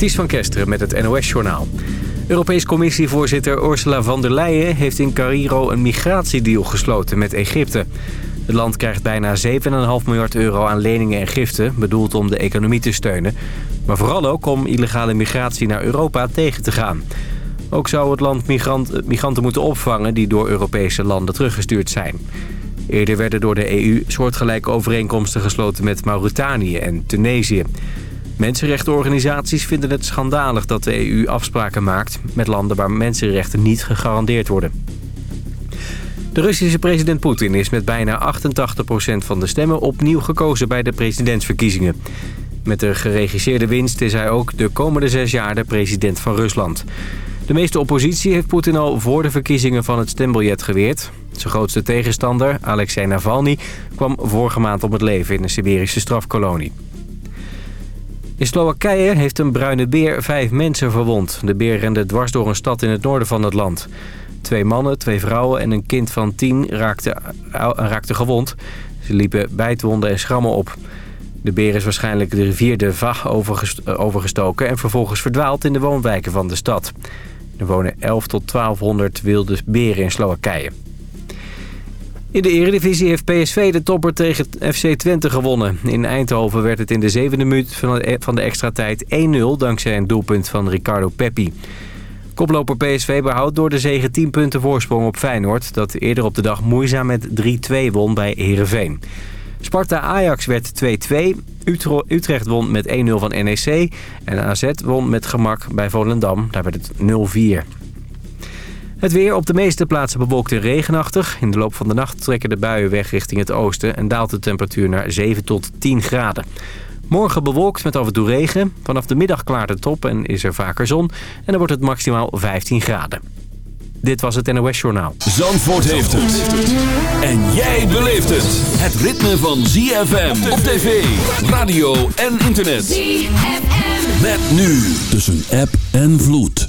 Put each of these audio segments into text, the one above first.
Ties van Kesteren met het NOS-journaal. Europees Commissievoorzitter Ursula von der Leyen heeft in Cairo een migratiedeal gesloten met Egypte. Het land krijgt bijna 7,5 miljard euro aan leningen en giften, bedoeld om de economie te steunen. Maar vooral ook om illegale migratie naar Europa tegen te gaan. Ook zou het land migrant, migranten moeten opvangen die door Europese landen teruggestuurd zijn. Eerder werden door de EU soortgelijke overeenkomsten gesloten met Mauritanië en Tunesië. Mensenrechtenorganisaties vinden het schandalig dat de EU afspraken maakt... met landen waar mensenrechten niet gegarandeerd worden. De Russische president Poetin is met bijna 88% van de stemmen opnieuw gekozen bij de presidentsverkiezingen. Met de geregisseerde winst is hij ook de komende zes jaar de president van Rusland. De meeste oppositie heeft Poetin al voor de verkiezingen van het stembiljet geweerd. Zijn grootste tegenstander, Alexei Navalny, kwam vorige maand om het leven in een Siberische strafkolonie. In Slowakije heeft een bruine beer vijf mensen verwond. De beer rende dwars door een stad in het noorden van het land. Twee mannen, twee vrouwen en een kind van tien raakten, gewond. Ze liepen bijtwonden en schrammen op. De beer is waarschijnlijk de rivier de Vach overgestoken... en vervolgens verdwaald in de woonwijken van de stad. Er wonen 11 tot 1200 wilde beren in Slowakije. In de eredivisie heeft PSV de topper tegen FC Twente gewonnen. In Eindhoven werd het in de zevende minuut van de extra tijd 1-0... dankzij een doelpunt van Ricardo Peppi. Koploper PSV behoudt door de zege 10 punten voorsprong op Feyenoord... dat eerder op de dag moeizaam met 3-2 won bij Heerenveen. Sparta-Ajax werd 2-2. Utrecht won met 1-0 van NEC. En AZ won met gemak bij Volendam. Daar werd het 0-4. Het weer op de meeste plaatsen bewolkt en regenachtig. In de loop van de nacht trekken de buien weg richting het oosten... en daalt de temperatuur naar 7 tot 10 graden. Morgen bewolkt met af en toe regen. Vanaf de middag klaart het op en is er vaker zon. En dan wordt het maximaal 15 graden. Dit was het NOS Journaal. Zandvoort heeft het. En jij beleeft het. Het ritme van ZFM op tv, radio en internet. ZFM. Met nu tussen app en vloed.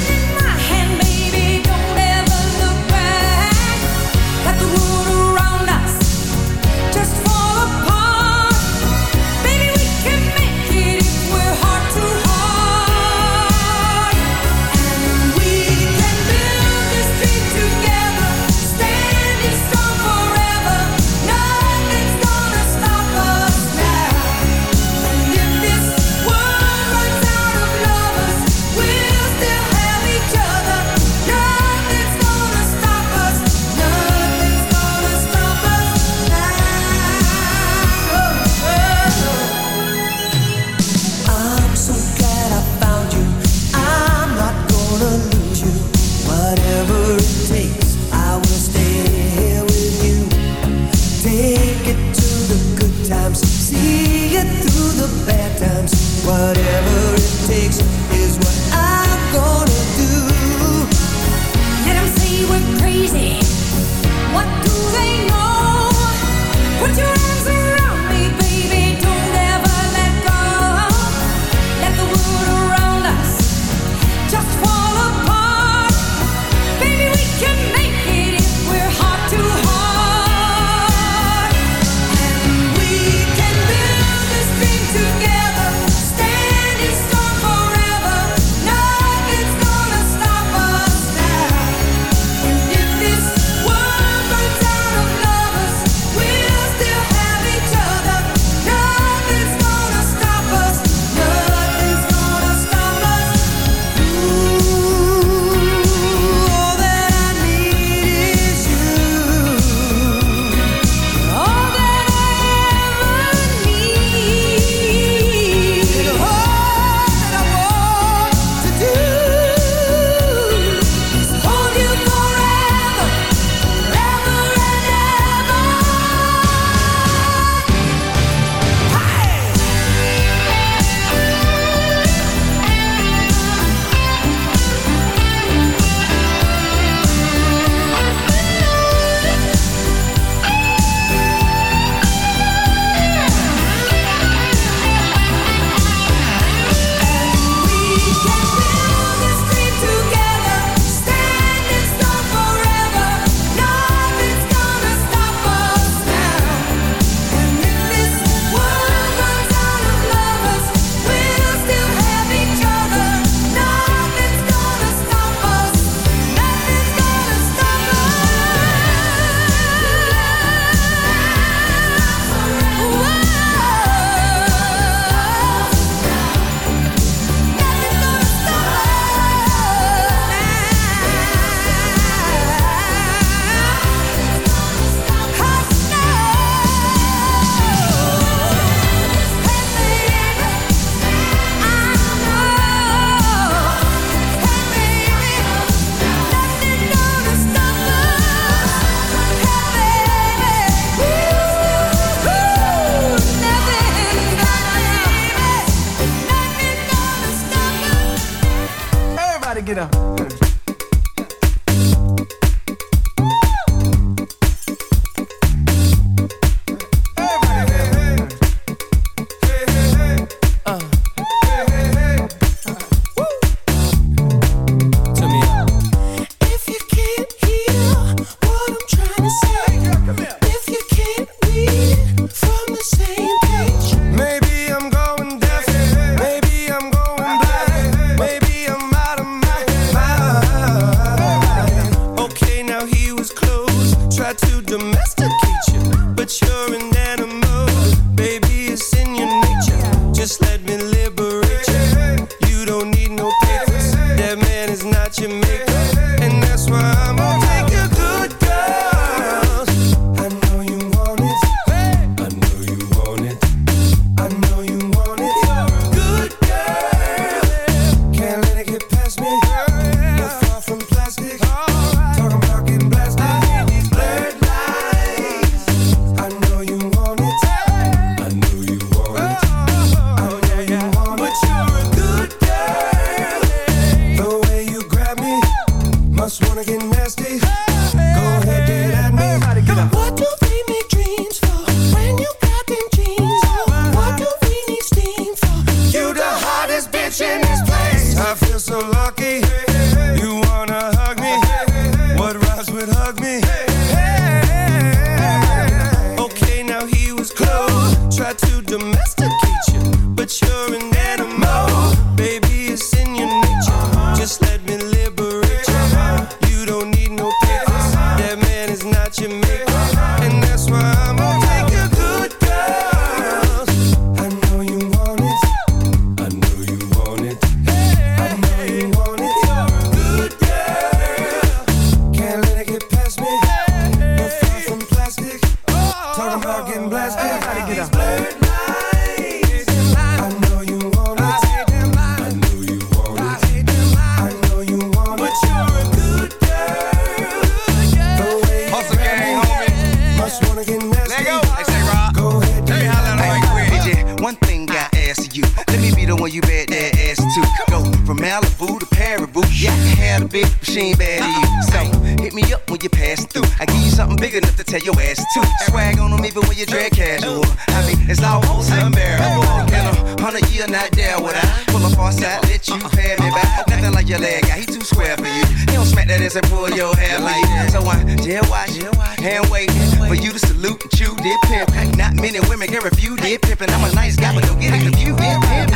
your hair like. So I dead watch, hand wait for you to salute and chew did pimp. Not many women can refuse did pimp, and I'm a nice guy, but don't get it confused. Did pimp.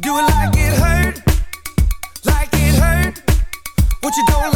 Do it like it hurt, like it hurt. What you don't like.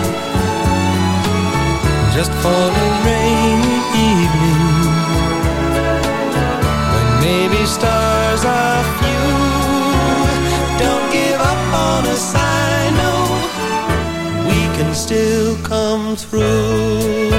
just for a rainy evening. When maybe stars are few. Don't give up on a sign. No, We can still come through.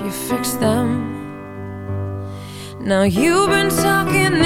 you fixed them. Now you've been talking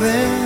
be.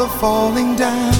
walls are falling down.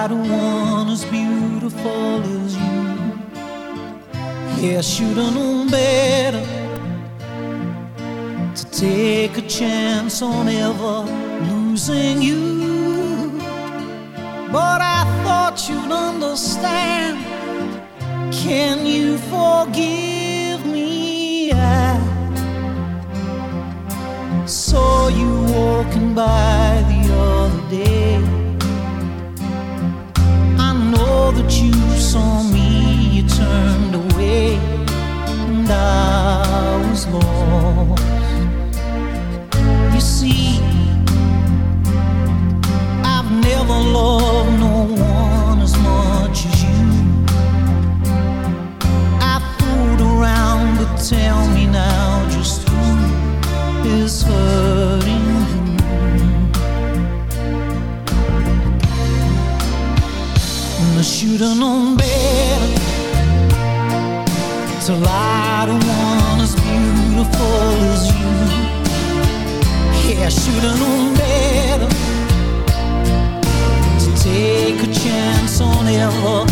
lie to one as beautiful as you. Yeah, should've known better to take a chance on ever losing you. But I thought you'd understand. Can you forgive me? I saw you walking by saw me, you turned away, and I was lost. You see, I've never loved no one as much as you. I fooled around, but tell me now just who is hurting. And I should've known even better. Take a chance on ever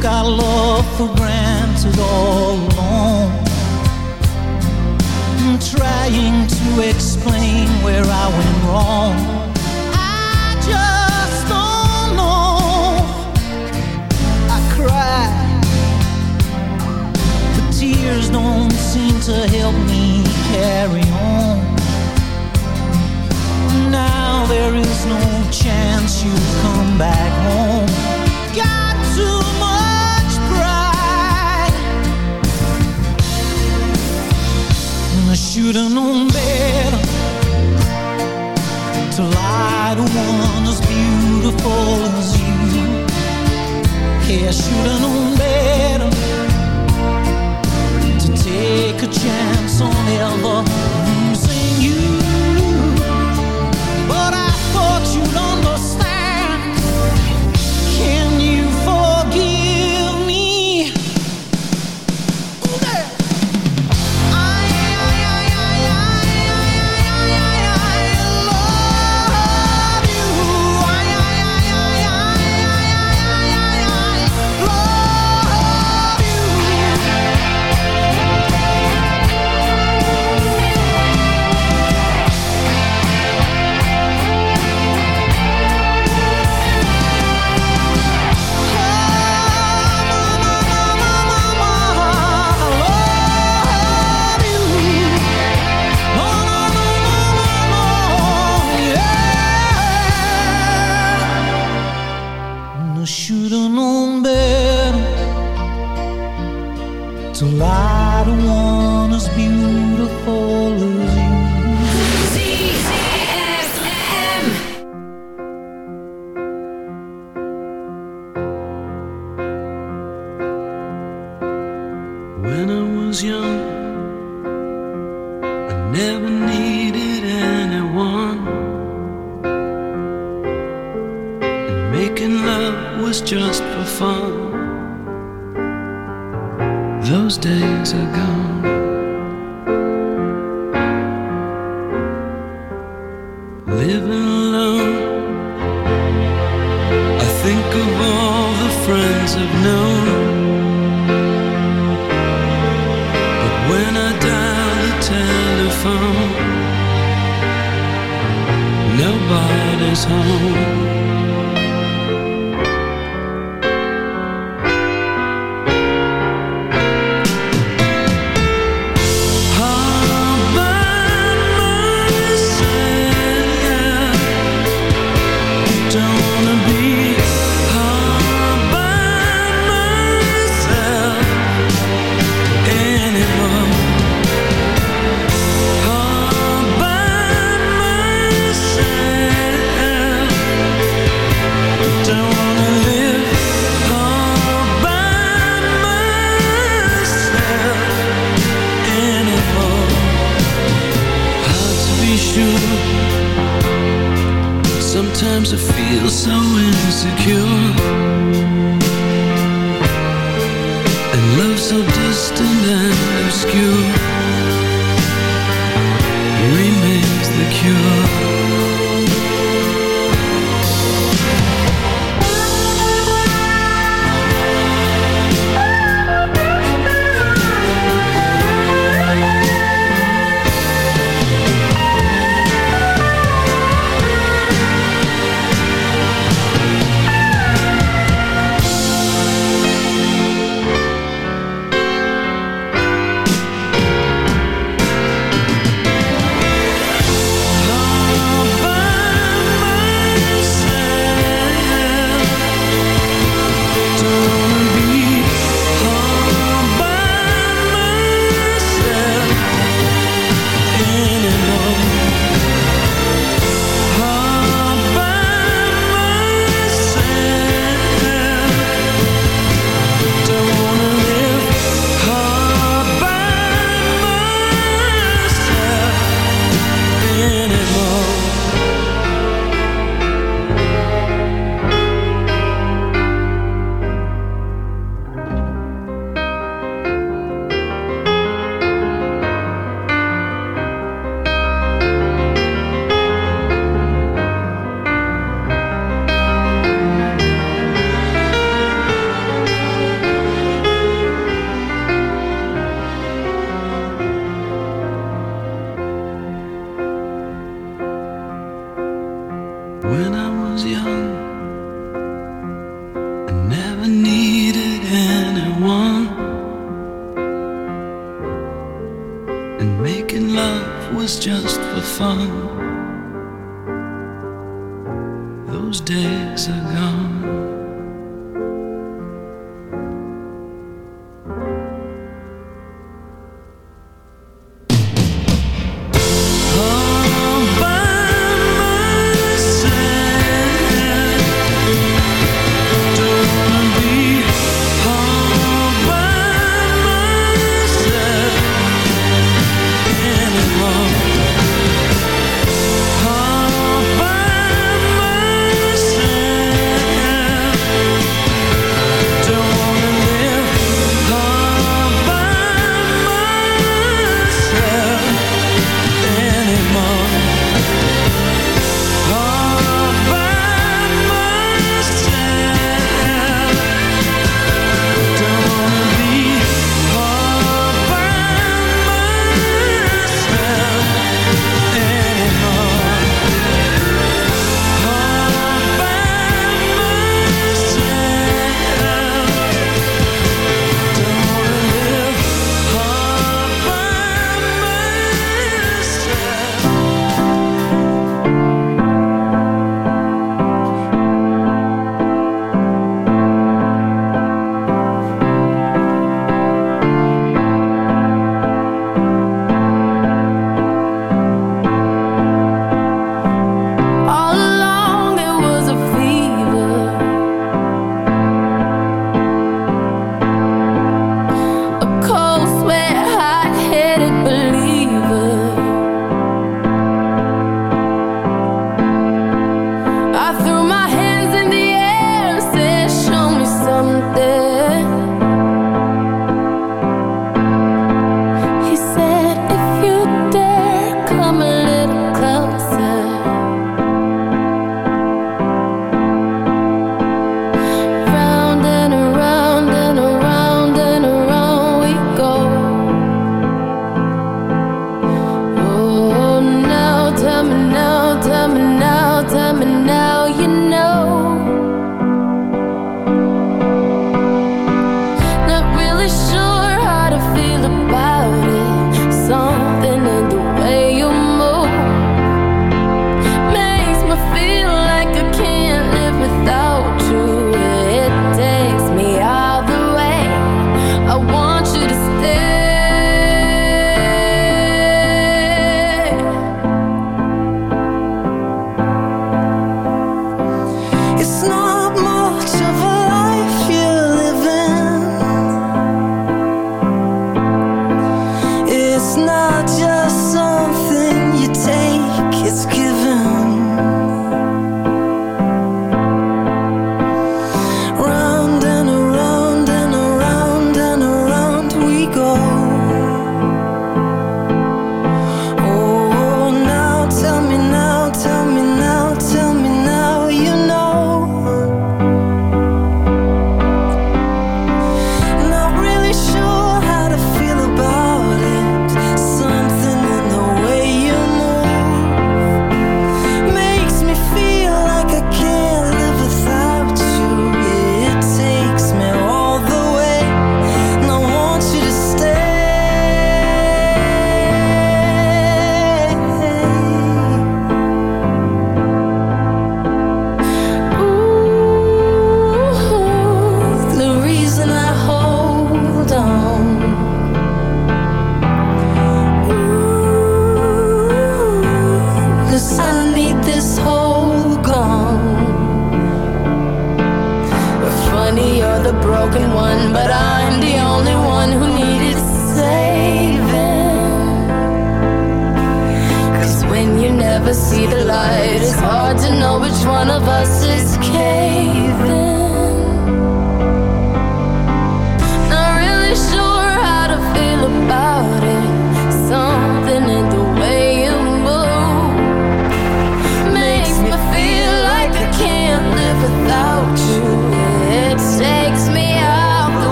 took our love for granted all along. I'm trying to explain where I went wrong. I just don't know. I cry, but tears don't seem to help me carry on. Now there is no chance you come back home. Should've known better to lie to one as beautiful as you. Yeah, should've known better to take a chance on ever